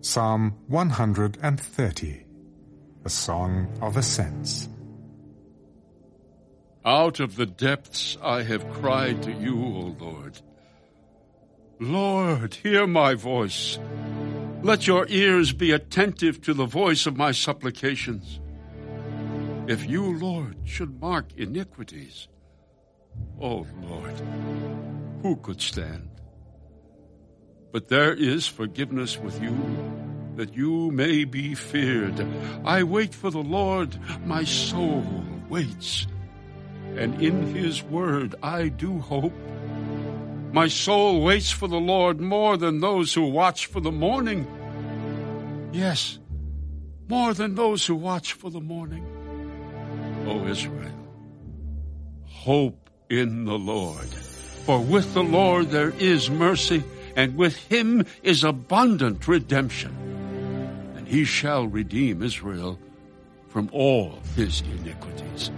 Psalm 130, a song of ascents. Out of the depths I have cried to you, O Lord. Lord, hear my voice. Let your ears be attentive to the voice of my supplications. If you, Lord, should mark iniquities, O Lord, who could stand? But there is forgiveness with you, that you may be feared. I wait for the Lord, my soul waits, and in his word I do hope. My soul waits for the Lord more than those who watch for the morning. Yes, more than those who watch for the morning. O Israel, hope in the Lord. For with the Lord there is mercy, and with him is abundant redemption. And he shall redeem Israel from all his iniquities.